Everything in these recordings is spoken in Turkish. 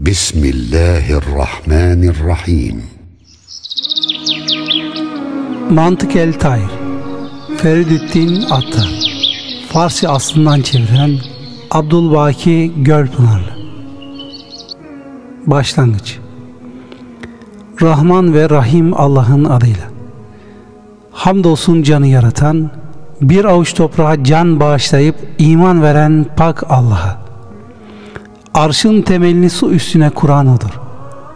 بسم الله الرحمن الرحيم Mantık El Tahir Feridüddin Attar Farsi aslından çeviren Abdülbaki Gölpınarlı Başlangıç Rahman ve Rahim Allah'ın adıyla Hamdolsun canı yaratan bir avuç toprağa can bağışlayıp iman veren pak Allah'a Arşın temelini su üstüne kuran odur.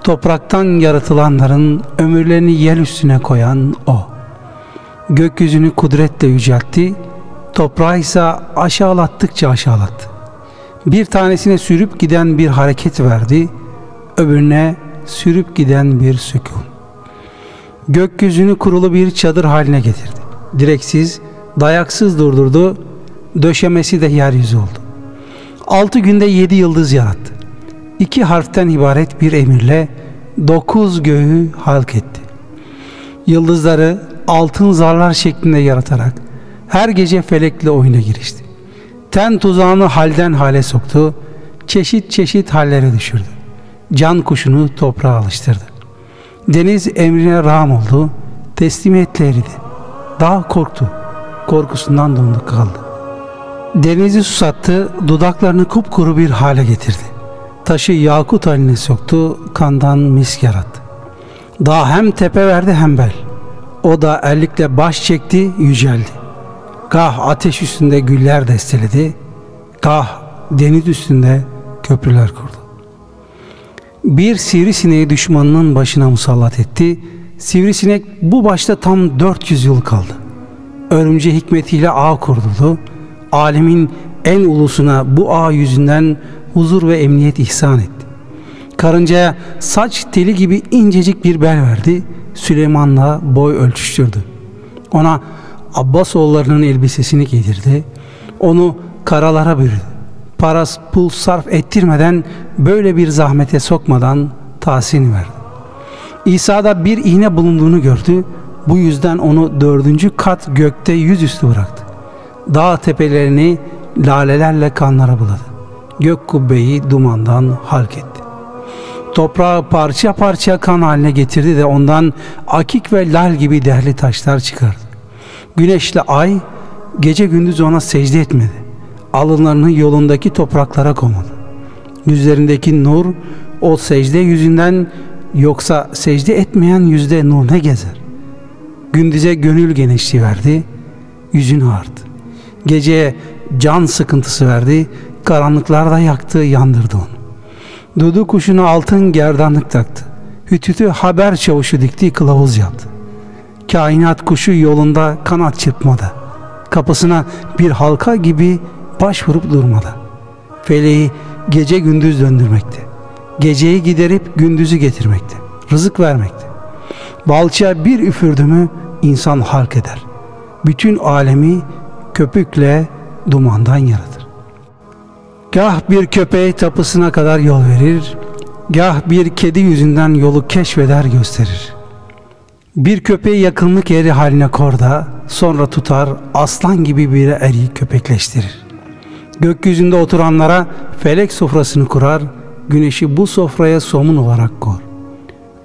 Topraktan yaratılanların ömürlerini yel üstüne koyan o. Gökyüzünü kudretle yüceltti, toprağı ise aşağılattıkça aşağılattı. Bir tanesine sürüp giden bir hareket verdi, öbürüne sürüp giden bir sükun. Gökyüzünü kurulu bir çadır haline getirdi. Direksiz, dayaksız durdurdu, döşemesi de yeryüzü oldu. Altı günde yedi yıldız yarattı. İki harften ibaret bir emirle dokuz göğü halk etti. Yıldızları altın zarlar şeklinde yaratarak her gece felekle oyuna girişti. Ten tuzağını halden hale soktu, çeşit çeşit hallere düşürdü. Can kuşunu toprağa alıştırdı. Deniz emrine rağm oldu, teslimiyetle eridi. Dağ korktu, korkusundan dondu kaldı. Denizi susattı, dudaklarını kupkuru bir hale getirdi. Taşı yakut haline soktu, kandan misk yarattı. Dağ hem tepe verdi hem bel. O da ellikle baş çekti, yüceldi. Gah ateş üstünde güller desteledi, gah deniz üstünde köprüler kurdu. Bir sivrisineği düşmanının başına musallat etti. Sivrisinek bu başta tam 400 yıl kaldı. Örümce hikmetiyle ağ kurduldu alemin en ulusuna bu ağ yüzünden huzur ve emniyet ihsan etti. Karıncaya saç teli gibi incecik bir bel verdi. Süleyman'la boy ölçüştürdü. Ona Abbas oğullarının elbisesini giydirdi. Onu karalara bürüdü. Paras pul sarf ettirmeden böyle bir zahmete sokmadan tahsin verdi. İsa'da bir iğne bulunduğunu gördü. Bu yüzden onu dördüncü kat gökte yüzüstü bıraktı dağ tepelerini lalelerle kanlara buladı. Gök kubbeyi dumandan halk etti. Toprağı parça parça kan haline getirdi de ondan akik ve lal gibi değerli taşlar çıkardı. Güneşle ay gece gündüz ona secde etmedi. Alınlarını yolundaki topraklara komadı. Yüzlerindeki nur o secde yüzünden yoksa secde etmeyen yüzde nur ne gezer? Gündüze gönül genişliği verdi, yüzün ağardı. Geceye can sıkıntısı verdi, karanlıklarda yaktı, yandırdı onu. Dudu kuşuna altın gerdanlık taktı. Hütütü haber çavuşu dikti, kılavuz yaptı. Kainat kuşu yolunda kanat çırpmadı. Kapısına bir halka gibi baş vurup durmadı. Feleği gece gündüz döndürmekte. Geceyi giderip gündüzü getirmekte. Rızık vermekte. Balçığa bir üfürdü mü insan halk eder. Bütün alemi köpükle dumandan yaratır. Gah bir köpeği tapısına kadar yol verir, gah bir kedi yüzünden yolu keşfeder gösterir. Bir köpeği yakınlık eri haline korda, sonra tutar aslan gibi bir eri köpekleştirir. Gökyüzünde oturanlara felek sofrasını kurar, güneşi bu sofraya somun olarak kor.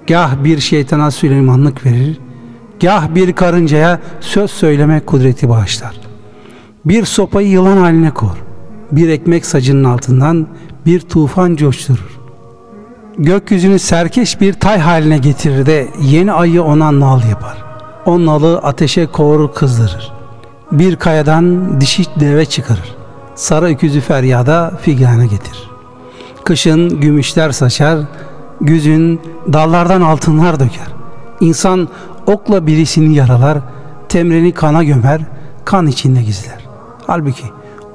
Gah bir şeytana Süleymanlık verir, gah bir karıncaya söz söyleme kudreti bağışlar. Bir sopayı yılan haline kor. Bir ekmek sacının altından bir tufan coşturur. Gökyüzünü serkeş bir tay haline getirir de yeni ayı ona nal yapar. O nalı ateşe koğuru kızdırır. Bir kayadan dişi deve çıkarır. Sarı öküzü feryada figana getir. Kışın gümüşler saçar, güzün dallardan altınlar döker. İnsan okla birisini yaralar, temreni kana gömer, kan içinde gizler. Halbuki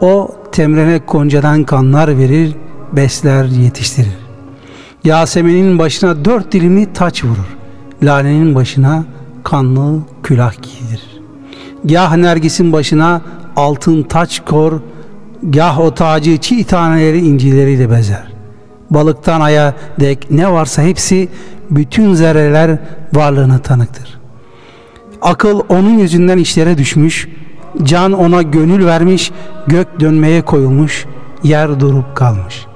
o temrene koncadan kanlar verir, besler, yetiştirir. Yasemin'in başına dört dilimli taç vurur. Lale'nin başına kanlı külah giydirir. Gah Nergis'in başına altın taç kor, gah o tacı çiğ taneleri incileriyle bezer. Balıktan aya dek ne varsa hepsi bütün zerreler varlığını tanıktır. Akıl onun yüzünden işlere düşmüş, Can ona gönül vermiş, gök dönmeye koyulmuş, yer durup kalmış.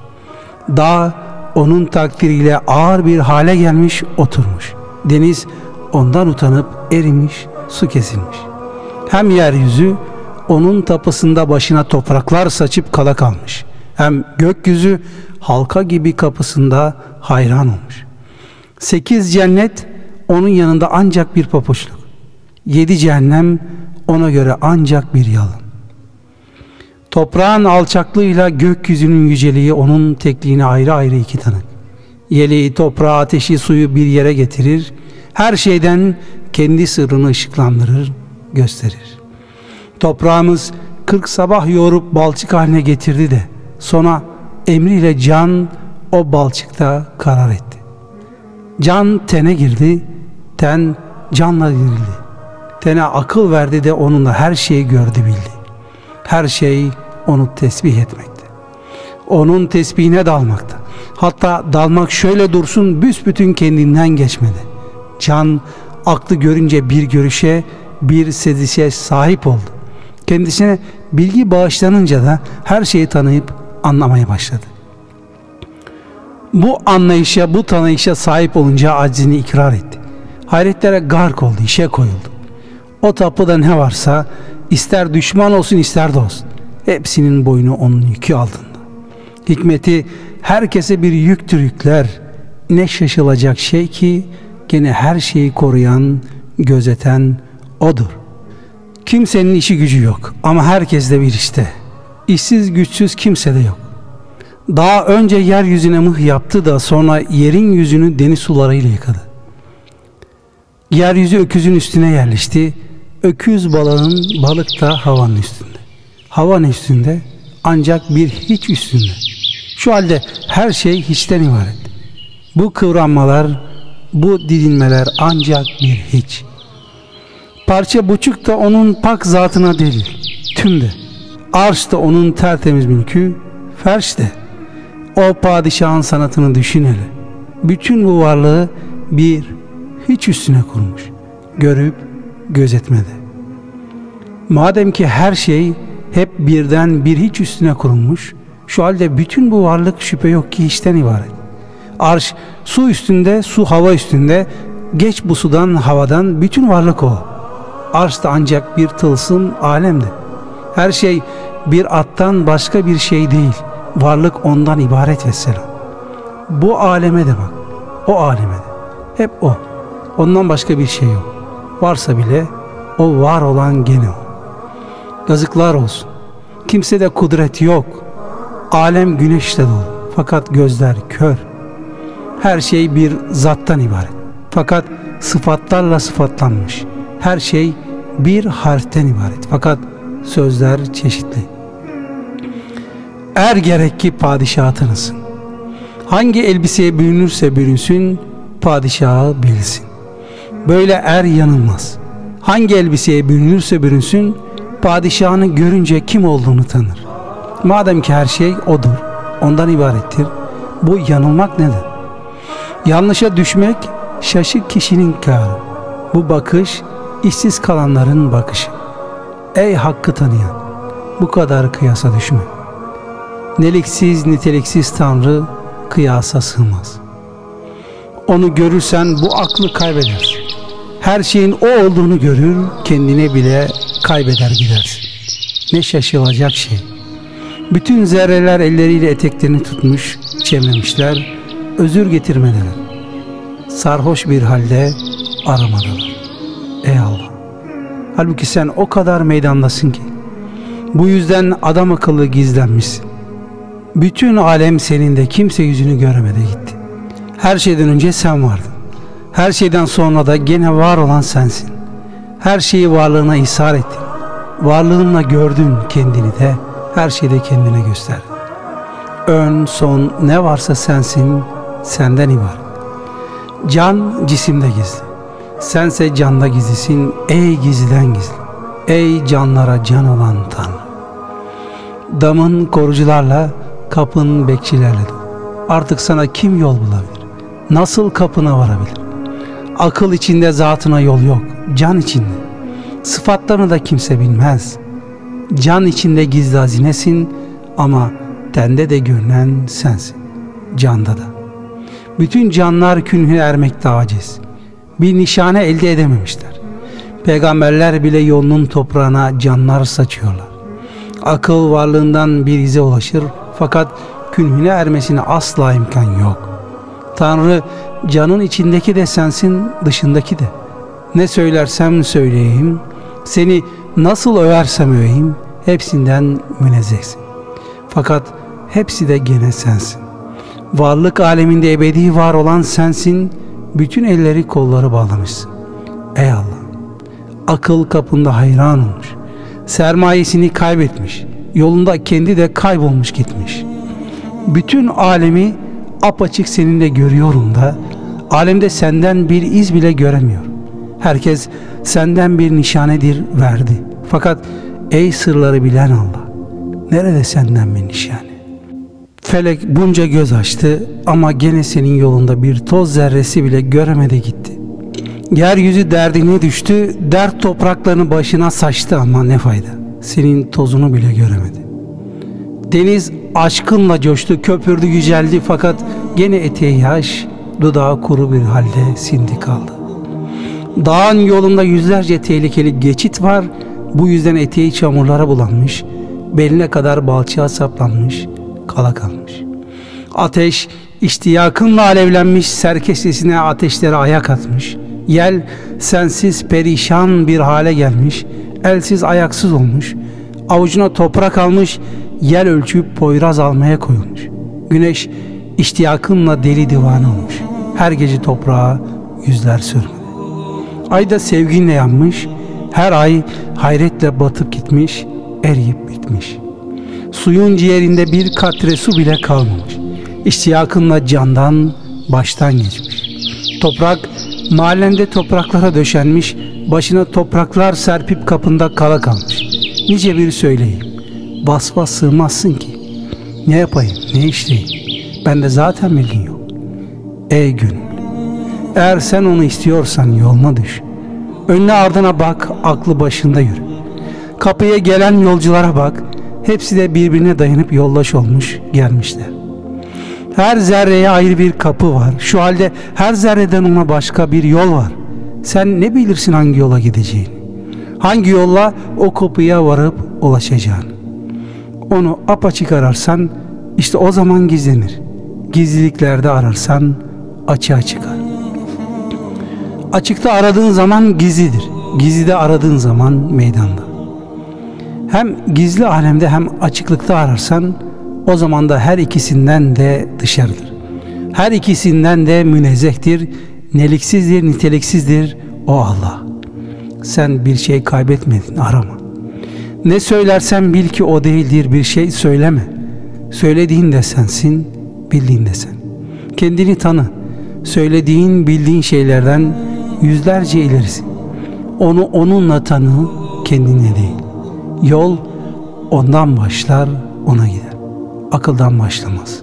Dağ onun takdiriyle ağır bir hale gelmiş oturmuş. Deniz ondan utanıp erimiş, su kesilmiş. Hem yeryüzü onun tapısında başına topraklar saçıp kala kalmış. Hem gökyüzü halka gibi kapısında hayran olmuş. Sekiz cennet onun yanında ancak bir papuçluk. Yedi cehennem ona göre ancak bir yalan. Toprağın alçaklığıyla gökyüzünün yüceliği onun tekliğine ayrı ayrı iki tanık. Yeleği, toprağı, ateşi, suyu bir yere getirir. Her şeyden kendi sırrını ışıklandırır, gösterir. Toprağımız kırk sabah yoğurup balçık haline getirdi de sonra emriyle can o balçıkta karar etti. Can tene girdi, ten canla dirildi. Tene akıl verdi de onunla her şeyi gördü bildi. Her şey onu tesbih etmekte. Onun tesbihine dalmakta. Hatta dalmak şöyle dursun büsbütün kendinden geçmedi. Can aklı görünce bir görüşe, bir sezişe sahip oldu. Kendisine bilgi bağışlanınca da her şeyi tanıyıp anlamaya başladı. Bu anlayışa, bu tanıyışa sahip olunca acizini ikrar etti. Hayretlere gark oldu, işe koyuldu. O tapuda ne varsa ister düşman olsun ister dost. Hepsinin boynu onun yükü altında. Hikmeti herkese bir yüktür yükler. Ne şaşılacak şey ki gene her şeyi koruyan, gözeten odur. Kimsenin işi gücü yok ama herkes de bir işte. İşsiz güçsüz kimse de yok. Daha önce yeryüzüne mıh yaptı da sonra yerin yüzünü deniz sularıyla yıkadı. Yeryüzü öküzün üstüne yerleşti. Öküz balığın balık da havanın üstünde. Havan üstünde ancak bir hiç üstünde. Şu halde her şey hiçten ibaret. Bu kıvranmalar, bu didinmeler ancak bir hiç. Parça buçuk da onun pak zatına delil. Tüm de. Arş da onun tertemiz mülkü, ferş de. O padişahın sanatını düşün hele. Bütün bu varlığı bir hiç üstüne kurmuş. Görüp gözetmedi. Madem ki her şey hep birden bir hiç üstüne kurulmuş, şu halde bütün bu varlık şüphe yok ki hiçten ibaret. Arş su üstünde, su hava üstünde, geç bu sudan havadan bütün varlık o. Arş da ancak bir tılsım alemde. Her şey bir attan başka bir şey değil. Varlık ondan ibaret vesselam. Bu aleme de bak. O aleme de. Hep o. Ondan başka bir şey yok. Varsa bile o var olan gene o. Yazıklar olsun. Kimse de kudret yok. Alem güneşle dolu. Fakat gözler kör. Her şey bir zattan ibaret. Fakat sıfatlarla sıfatlanmış. Her şey bir harften ibaret. Fakat sözler çeşitli. Er gerek ki padişahı tanısın. Hangi elbiseye bürünürse bürünsün, padişahı bilsin. Böyle er yanılmaz. Hangi elbiseye bürünürse bürünsün, padişahını görünce kim olduğunu tanır. Madem ki her şey odur, ondan ibarettir, bu yanılmak nedir? Yanlışa düşmek şaşık kişinin kârı. Bu bakış işsiz kalanların bakışı. Ey hakkı tanıyan, bu kadar kıyasa düşme. Neliksiz, niteliksiz Tanrı kıyasa sığmaz. Onu görürsen bu aklı kaybedersin. Her şeyin o olduğunu görür, kendine bile kaybeder gidersin. Ne şaşılacak şey. Bütün zerreler elleriyle eteklerini tutmuş, çemlemişler, özür getirmedeler. Sarhoş bir halde aramadalar. Ey Allah! Halbuki sen o kadar meydandasın ki. Bu yüzden adam akıllı gizlenmişsin. Bütün alem senin de kimse yüzünü göremede gitti. Her şeyden önce sen vardın. Her şeyden sonra da gene var olan sensin. Her şeyi varlığına ishar ettin. Varlığınla gördün kendini de her şeyde kendine gösterdin. Ön, son ne varsa sensin, senden ibaret. Can cisimde gizli. Sense canda gizlisin ey gizliden gizli. Ey canlara can olan Tanrı. Damın korucularla, kapın bekçilerle. Artık sana kim yol bulabilir? Nasıl kapına varabilir? Akıl içinde zatına yol yok, can içinde. Sıfatlarını da kimse bilmez. Can içinde gizli hazinesin ama tende de görünen sensin. Canda da. Bütün canlar künhüne ermekte aciz. Bir nişane elde edememişler. Peygamberler bile yolunun toprağına canlar saçıyorlar. Akıl varlığından bir ize ulaşır fakat künhüne ermesine asla imkan yok. Tanrı canın içindeki de sensin dışındaki de. Ne söylersem söyleyeyim, seni nasıl översem öveyim, hepsinden münezzehsin. Fakat hepsi de gene sensin. Varlık aleminde ebedi var olan sensin, bütün elleri kolları bağlamışsın. Ey Allah! Akıl kapında hayran olmuş. Sermayesini kaybetmiş. Yolunda kendi de kaybolmuş gitmiş. Bütün alemi apaçık seninle görüyorum da alemde senden bir iz bile göremiyor. Herkes senden bir nişanedir verdi. Fakat ey sırları bilen Allah nerede senden bir nişane? Felek bunca göz açtı ama gene senin yolunda bir toz zerresi bile göremedi gitti. Yeryüzü derdine düştü, dert topraklarını başına saçtı ama ne fayda. Senin tozunu bile göremedi. Deniz aşkınla coştu, köpürdü, yüceldi fakat gene eteği yaş, dudağı kuru bir halde sindi kaldı. Dağın yolunda yüzlerce tehlikeli geçit var, bu yüzden eteği çamurlara bulanmış, beline kadar balçığa saplanmış, kala kalmış. Ateş iştiyakınla alevlenmiş, serkesesine ateşlere ayak atmış. Yel sensiz perişan bir hale gelmiş, elsiz ayaksız olmuş, avucuna toprak almış, yel ölçüp poyraz almaya koyulmuş. Güneş iştiyakınla deli divan olmuş. Her gece toprağa yüzler sürmedi. Ay da sevginle yanmış, her ay hayretle batıp gitmiş, eriyip bitmiş. Suyun ciğerinde bir katre su bile kalmamış. İştiyakınla candan, baştan geçmiş. Toprak mahallende topraklara döşenmiş, başına topraklar serpip kapında kala kalmış. Nice bir söyleyeyim, vasfa sığmazsın ki. Ne yapayım, ne işleyeyim, bende zaten bilgin yok. Ey gönül, eğer sen onu istiyorsan yoluna düş. Önüne ardına bak, aklı başında yürü. Kapıya gelen yolculara bak, hepsi de birbirine dayanıp yollaş olmuş, gelmişler. Her zerreye ayrı bir kapı var. Şu halde her zerreden ona başka bir yol var. Sen ne bilirsin hangi yola gideceğini? Hangi yolla o kapıya varıp ulaşacağını? Onu apaçık ararsan işte o zaman gizlenir. Gizliliklerde ararsan açığa çıkar. Açıkta aradığın zaman gizlidir. Gizlide aradığın zaman meydanda. Hem gizli alemde hem açıklıkta ararsan o zaman da her ikisinden de dışarıdır. Her ikisinden de münezzehtir, neliksizdir, niteliksizdir o Allah. Sen bir şey kaybetmedin, arama. Ne söylersen bil ki o değildir, bir şey söyleme. Söylediğin de sensin, bildiğin de sen. Kendini tanı. Söylediğin, bildiğin şeylerden yüzlerce ilerisin. Onu onunla tanı, kendine değil. Yol ondan başlar, ona gider akıldan başlamaz.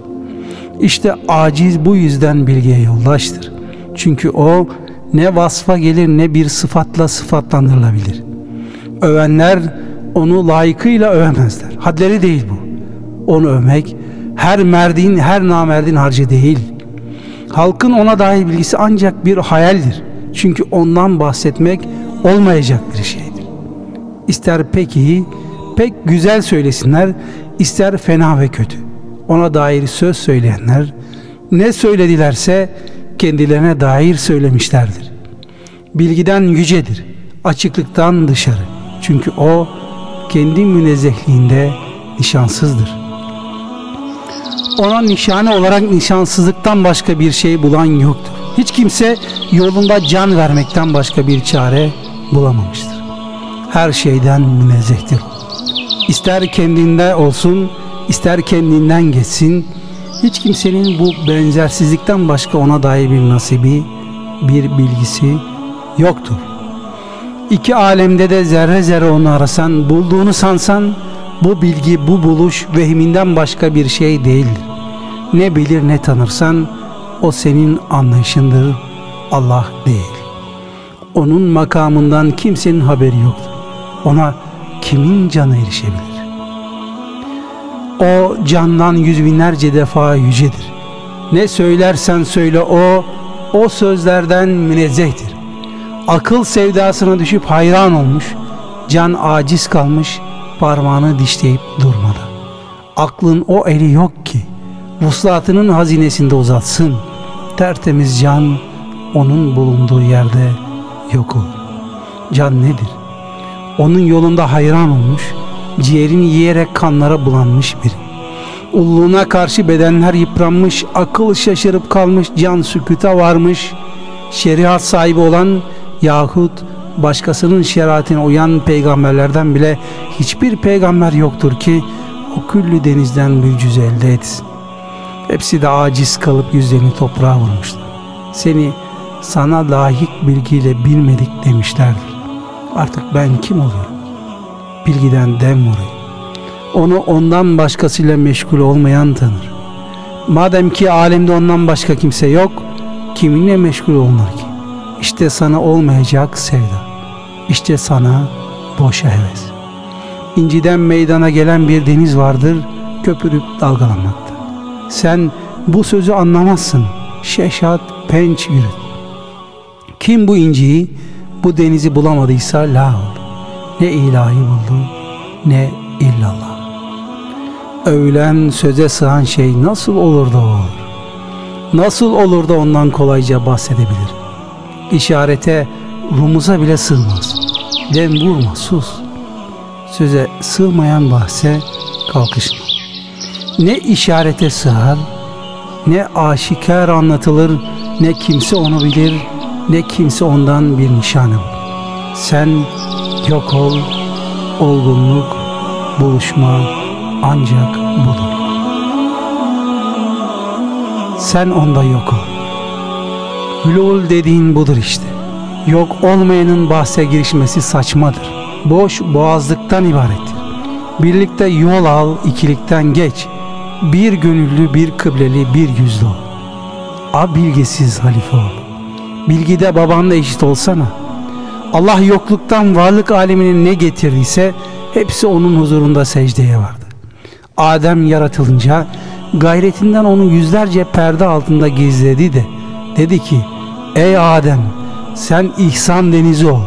İşte aciz bu yüzden bilgiye yoldaştır. Çünkü o ne vasfa gelir ne bir sıfatla sıfatlandırılabilir. Övenler onu layıkıyla övemezler. Hadleri değil bu. Onu övmek her merdin her namerdin harcı değil. Halkın ona dair bilgisi ancak bir hayaldir. Çünkü ondan bahsetmek olmayacak bir şeydir. İster pek iyi, pek güzel söylesinler, ister fena ve kötü. Ona dair söz söyleyenler ne söyledilerse kendilerine dair söylemişlerdir. Bilgiden yücedir, açıklıktan dışarı. Çünkü o kendi münezzehliğinde nişansızdır. Ona nişane olarak nişansızlıktan başka bir şey bulan yoktur. Hiç kimse yolunda can vermekten başka bir çare bulamamıştır. Her şeyden münezzehtir. İster kendinde olsun, ister kendinden geçsin, hiç kimsenin bu benzersizlikten başka ona dair bir nasibi, bir bilgisi yoktur. İki alemde de zerre zerre onu arasan, bulduğunu sansan, bu bilgi, bu buluş vehminden başka bir şey değildir. Ne bilir ne tanırsan, o senin anlayışındır, Allah değil. Onun makamından kimsenin haberi yoktur. Ona kimin canı erişebilir? O candan yüz binlerce defa yücedir. Ne söylersen söyle o, o sözlerden münezzehtir. Akıl sevdasına düşüp hayran olmuş, can aciz kalmış, parmağını dişleyip durmadı. Aklın o eli yok ki, vuslatının hazinesinde uzatsın. Tertemiz can, onun bulunduğu yerde yok olur. Can nedir? Onun yolunda hayran olmuş, ciğerini yiyerek kanlara bulanmış biri. Ulluğuna karşı bedenler yıpranmış, akıl şaşırıp kalmış, can sükuta varmış, şeriat sahibi olan yahut başkasının şeriatine uyan peygamberlerden bile hiçbir peygamber yoktur ki o küllü denizden cüz elde etsin. Hepsi de aciz kalıp yüzlerini toprağa vurmuşlar. Seni sana layık bilgiyle bilmedik demişlerdir. Artık ben kim oluyorum? Bilgiden dem vuruyor. Onu ondan başkasıyla meşgul olmayan tanır. Madem ki alemde ondan başka kimse yok, kiminle meşgul olunur ki? İşte sana olmayacak sevda. İşte sana boşa heves. İnciden meydana gelen bir deniz vardır, köpürüp dalgalanmakta. Sen bu sözü anlamazsın. Şeşat penç yürüt. Kim bu inciyi, bu denizi bulamadıysa la oldu. Ne ilahi buldu, ne illallah. Övülen söze sığan şey nasıl olur da olur? Nasıl olur da ondan kolayca bahsedebilir? İşarete, rumuza bile sığmaz. Dem vurma, sus. Söze sığmayan bahse kalkışma. Ne işarete sığar, ne aşikar anlatılır, ne kimse onu bilir, ne kimse ondan bir bulur. Sen yok ol, olgunluk, buluşma ancak budur. Sen onda yok ol. Hülul dediğin budur işte. Yok olmayanın bahse girişmesi saçmadır. Boş boğazlıktan ibarettir. Birlikte yol al, ikilikten geç. Bir gönüllü, bir kıbleli, bir yüzlü ol. A bilgisiz halife ol. Bilgide babanla eşit olsana. Allah yokluktan varlık aleminin ne getirdiyse hepsi onun huzurunda secdeye vardı. Adem yaratılınca gayretinden onu yüzlerce perde altında gizledi de dedi ki ey Adem sen ihsan denizi ol.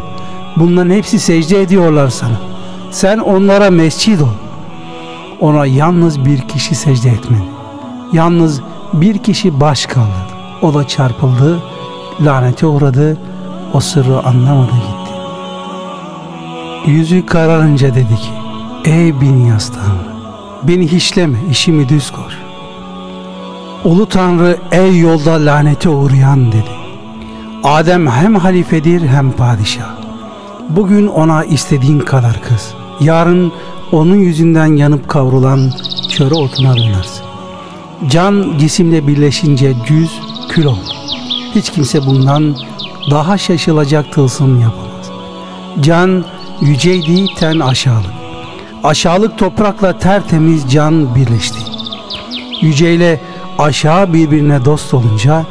Bunların hepsi secde ediyorlar sana. Sen onlara mescid ol. Ona yalnız bir kişi secde etmedi. Yalnız bir kişi baş kaldırdı. O da çarpıldı, lanete uğradı, o sırrı anlamadı gitti. Yüzü kararınca dedi ki, ey bin yas Tanrı, beni hiçleme, işimi düz koş. Ulu Tanrı ey yolda lanete uğrayan dedi. Adem hem halifedir hem padişah. Bugün ona istediğin kadar kız. Yarın onun yüzünden yanıp kavrulan çöre otuna dönersin. Can cisimle birleşince cüz kül olur. Hiç kimse bundan daha şaşılacak tılsım yapamaz. Can yüceydi ten aşağılık. Aşağılık toprakla tertemiz can birleşti. Yüceyle aşağı birbirine dost olunca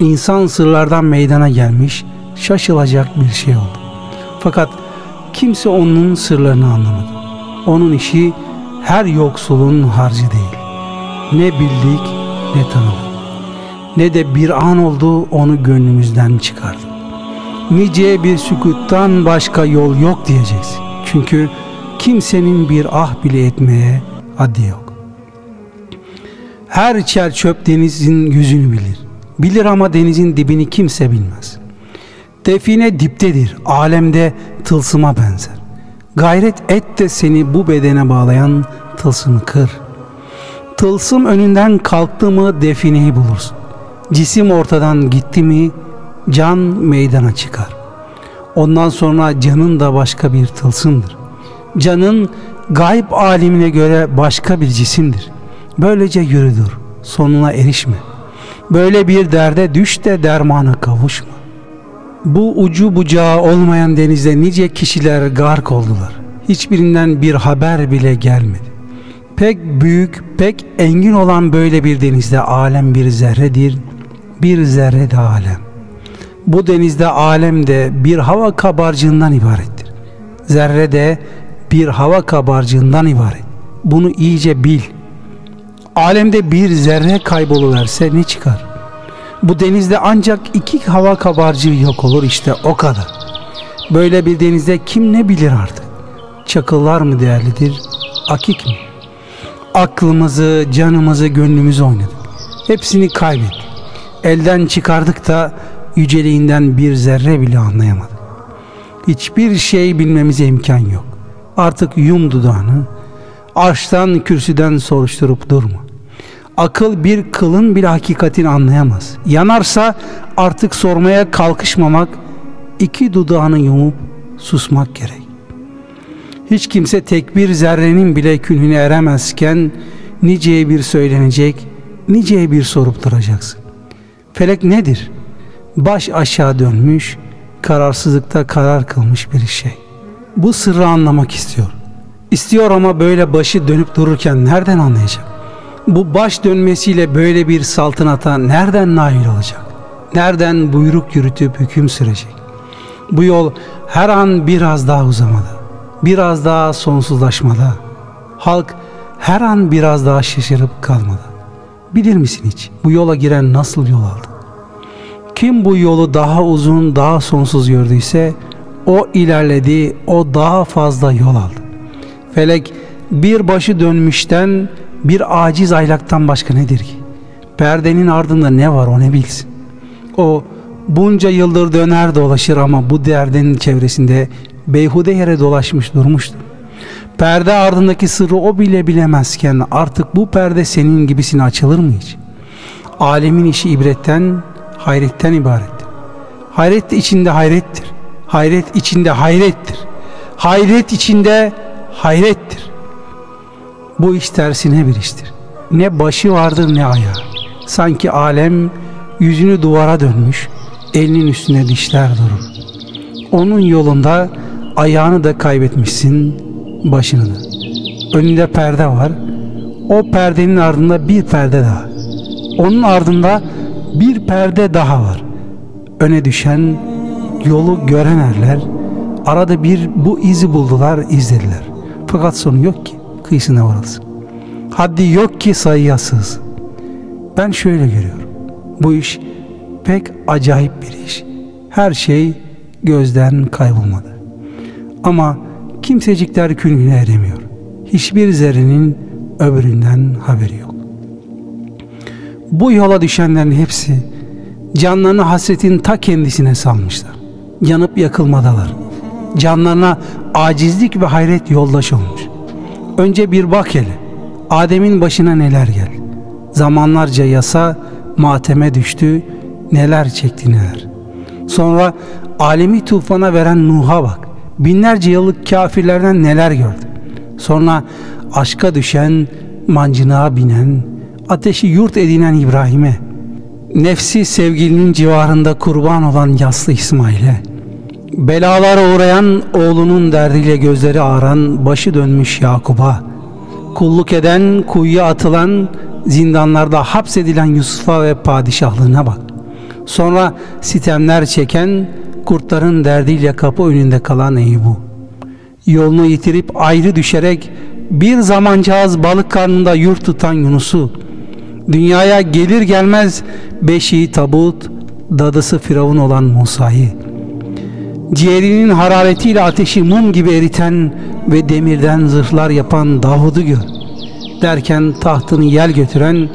insan sırlardan meydana gelmiş şaşılacak bir şey oldu. Fakat kimse onun sırlarını anlamadı. Onun işi her yoksulun harcı değil. Ne bildik ne tanıdık. Ne de bir an oldu onu gönlümüzden çıkardı. Nice bir sükuttan başka yol yok diyeceksin. Çünkü kimsenin bir ah bile etmeye haddi yok. Her çer çöp denizin yüzünü bilir. Bilir ama denizin dibini kimse bilmez. Define diptedir, alemde tılsıma benzer. Gayret et de seni bu bedene bağlayan tılsımı kır. Tılsım önünden kalktı mı defineyi bulursun. Cisim ortadan gitti mi can meydana çıkar. Ondan sonra canın da başka bir tılsımdır. Canın gayb alimine göre başka bir cisimdir. Böylece yürüdür, sonuna erişme. Böyle bir derde düş de dermana kavuşma. Bu ucu bucağı olmayan denizde nice kişiler gark oldular. Hiçbirinden bir haber bile gelmedi. Pek büyük, pek engin olan böyle bir denizde alem bir zerredir, bir zerre de alem. Bu denizde alem de bir hava kabarcığından ibarettir. Zerre de bir hava kabarcığından ibaret. Bunu iyice bil. Alemde bir zerre kayboluverse ne çıkar? Bu denizde ancak iki hava kabarcığı yok olur işte o kadar. Böyle bir denizde kim ne bilir artık? Çakıllar mı değerlidir, akik mi? Aklımızı, canımızı, gönlümüzü oynadık. Hepsini kaybettik. Elden çıkardık da yüceliğinden bir zerre bile anlayamadık. Hiçbir şey bilmemize imkan yok. Artık yum dudağını, arştan kürsüden soruşturup durma. Akıl bir kılın bile hakikatini anlayamaz. Yanarsa artık sormaya kalkışmamak, iki dudağını yumup susmak gerek. Hiç kimse tek bir zerrenin bile künhüne eremezken niceye bir söylenecek, niceye bir sorup duracaksın. Felek nedir? Baş aşağı dönmüş, kararsızlıkta karar kılmış bir şey. Bu sırrı anlamak istiyor. İstiyor ama böyle başı dönüp dururken nereden anlayacak? Bu baş dönmesiyle böyle bir saltanata nereden nail olacak? Nereden buyruk yürütüp hüküm sürecek? Bu yol her an biraz daha uzamada, biraz daha sonsuzlaşmada. Halk her an biraz daha şaşırıp kalmadı. Bilir misin hiç bu yola giren nasıl yol aldı? Kim bu yolu daha uzun, daha sonsuz gördüyse o ilerledi, o daha fazla yol aldı. Felek bir başı dönmüşten, bir aciz aylaktan başka nedir ki? Perdenin ardında ne var o ne bilsin. O bunca yıldır döner dolaşır ama bu derdenin çevresinde beyhude yere dolaşmış durmuştur. Perde ardındaki sırrı o bile bilemezken artık bu perde senin gibisine açılır mı hiç? Alemin işi ibretten, hayretten ibarettir. Hayret içinde hayrettir. Hayret içinde hayrettir. Hayret içinde hayrettir. Bu iş tersine bir iştir. Ne başı vardır ne ayağı. Sanki alem yüzünü duvara dönmüş, elinin üstüne dişler durur. Onun yolunda ayağını da kaybetmişsin, başını da. Önünde perde var. O perdenin ardında bir perde daha. Onun ardında bir perde daha var. Öne düşen yolu gören erler arada bir bu izi buldular, izlediler. Fakat sonu yok ki kıyısına varılsın. Haddi yok ki sayıyasız. Ben şöyle görüyorum. Bu iş pek acayip bir iş. Her şey gözden kaybolmadı. Ama kimsecikler künhüne eremiyor. Hiçbir zerrenin öbüründen haberi yok. Bu yola düşenlerin hepsi canlarını hasretin ta kendisine salmışlar. Yanıp yakılmadalar. Canlarına acizlik ve hayret yoldaş olmuş. Önce bir bak hele. Adem'in başına neler geldi. Zamanlarca yasa mateme düştü. Neler çekti neler. Sonra alemi tufana veren Nuh'a bak. Binlerce yıllık kafirlerden neler gördü. Sonra aşka düşen, mancınığa binen, ateşi yurt edinen İbrahim'e, nefsi sevgilinin civarında kurban olan yaslı İsmail'e, belalara uğrayan oğlunun derdiyle gözleri ağran, başı dönmüş Yakub'a, kulluk eden, kuyuya atılan, zindanlarda hapsedilen Yusuf'a ve padişahlığına bak. Sonra sitemler çeken, kurtların derdiyle kapı önünde kalan Eyüp'u. Yolunu yitirip ayrı düşerek bir zamancağız balık karnında yurt tutan Yunus'u, dünyaya gelir gelmez beşiği tabut, dadısı Firavun olan Musa'yı, ciğerinin hararetiyle ateşi mum gibi eriten ve demirden zırhlar yapan Davud'u gör. Derken tahtını yel götüren,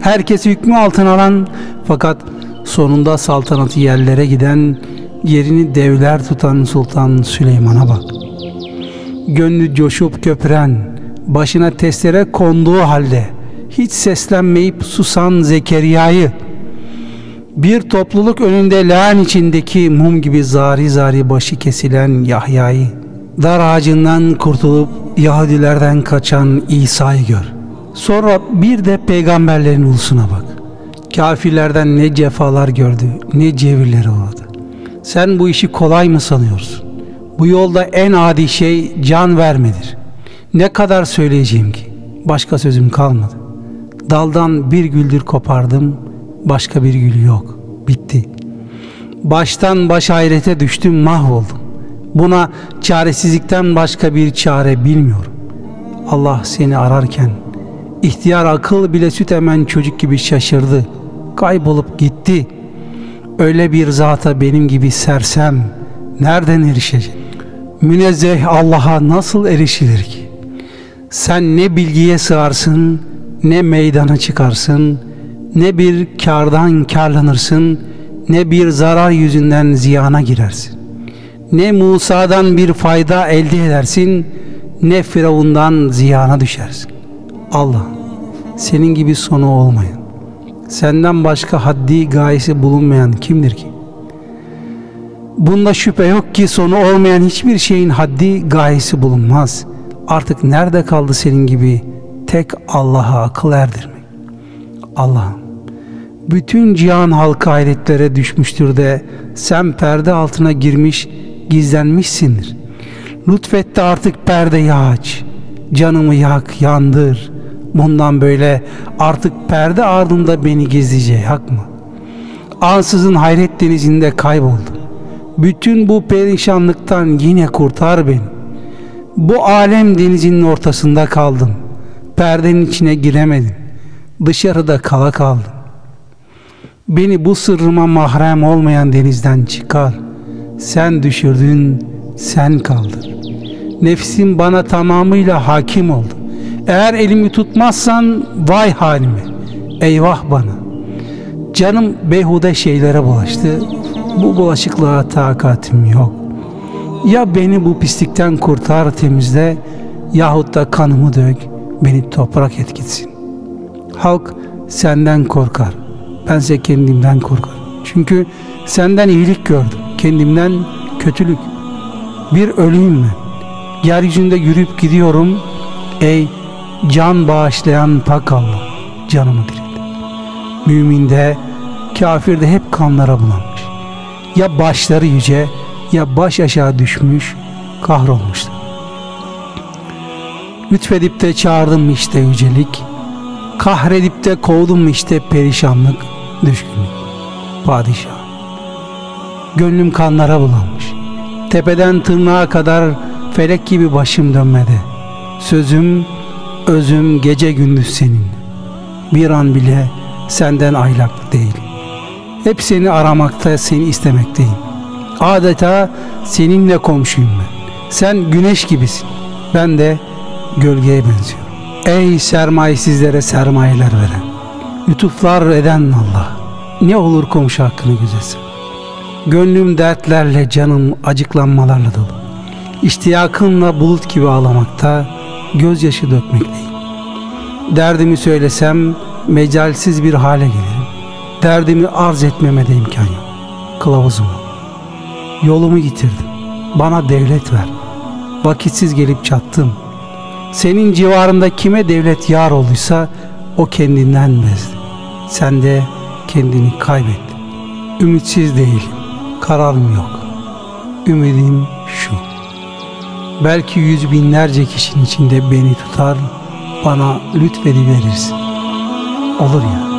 herkesi hükmü altına alan fakat sonunda saltanatı yerlere giden, yerini devler tutan Sultan Süleyman'a bak. Gönlü coşup köpüren, başına testere konduğu halde hiç seslenmeyip susan Zekeriya'yı, bir topluluk önünde leğen içindeki mum gibi zari zari başı kesilen Yahya'yı, dar ağacından kurtulup Yahudilerden kaçan İsa'yı gör. Sonra bir de peygamberlerin ulusuna bak. Kafirlerden ne cefalar gördü, ne cevirleri uğradı. Sen bu işi kolay mı sanıyorsun? Bu yolda en adi şey can vermedir. Ne kadar söyleyeceğim ki? Başka sözüm kalmadı. Daldan bir güldür kopardım, başka bir gül yok. Bitti. Baştan baş hayrete düştüm, mahvoldum. Buna çaresizlikten başka bir çare bilmiyorum. Allah seni ararken İhtiyar akıl bile süt emen çocuk gibi şaşırdı. Kaybolup gitti. Öyle bir zata benim gibi sersem nereden erişecek? Münezzeh Allah'a nasıl erişilir ki? Sen ne bilgiye sığarsın, ne meydana çıkarsın, ne bir kardan karlanırsın, ne bir zarar yüzünden ziyana girersin. Ne Musa'dan bir fayda elde edersin, ne Firavundan ziyana düşersin. Allah, senin gibi sonu olmayan, senden başka haddi gayesi bulunmayan kimdir ki? Bunda şüphe yok ki sonu olmayan hiçbir şeyin haddi gayesi bulunmaz. Artık nerede kaldı senin gibi tek Allah'a akıl erdirmek? Allah'ım bütün cihan halkı hayretlere düşmüştür de sen perde altına girmiş gizlenmişsindir. Lütfet de artık perdeyi aç. Canımı yak, yandır. Bundan böyle artık perde ardında beni gizlice yakma. Ansızın hayret denizinde kayboldum. Bütün bu perişanlıktan yine kurtar beni. Bu alem denizinin ortasında kaldım. Perdenin içine giremedim. Dışarıda kala kaldım. Beni bu sırrıma mahrem olmayan denizden çıkar. Sen düşürdün, sen kaldır. Nefsim bana tamamıyla hakim oldu. Eğer elimi tutmazsan vay halime. Eyvah bana. Canım beyhude şeylere bulaştı. Bu bulaşıklığa takatim yok. Ya beni bu pislikten kurtar temizle yahut da kanımı dök beni toprak et gitsin. Halk senden korkar. Bense kendimden korkarım. Çünkü senden iyilik gördüm. Kendimden kötülük. Bir ölüyüm ben. Yeryüzünde yürüyüp gidiyorum. Ey can bağışlayan pak Allah. Canımı dirildi. Müminde, kafirde hep kanlara bulanmış. Ya başları yüce ya baş aşağı düşmüş, kahrolmuştu. Lütfedip de çağırdım işte yücelik. Kahredip de kovdum işte perişanlık, düşkünlük. Padişah. Gönlüm kanlara bulanmış. Tepeden tırnağa kadar felek gibi başım dönmedi. Sözüm, özüm gece gündüz senin. Bir an bile senden aylak değil. Hep seni aramakta, seni istemekteyim. Adeta seninle komşuyum ben. Sen güneş gibisin. Ben de gölgeye benziyorum. Ey sermayesizlere sermayeler veren, lütuflar eden Allah, ne olur komşu hakkını güzelsin. Gönlüm dertlerle, canım acıklanmalarla dolu. İştiyakınla bulut gibi ağlamakta, gözyaşı dökmekteyim. Derdimi söylesem mecalsiz bir hale gelirim. Derdimi arz etmeme de imkan yok. Kılavuzum ol. Yolumu yitirdim. Bana devlet ver. Vakitsiz gelip çattım. Senin civarında kime devlet yar olduysa o kendinden bezdi. Sen de kendini kaybettin. Ümitsiz değilim. Kararım yok. Ümidim şu. Belki yüz binlerce kişinin içinde beni tutar, bana lütfediverirsin. Olur ya.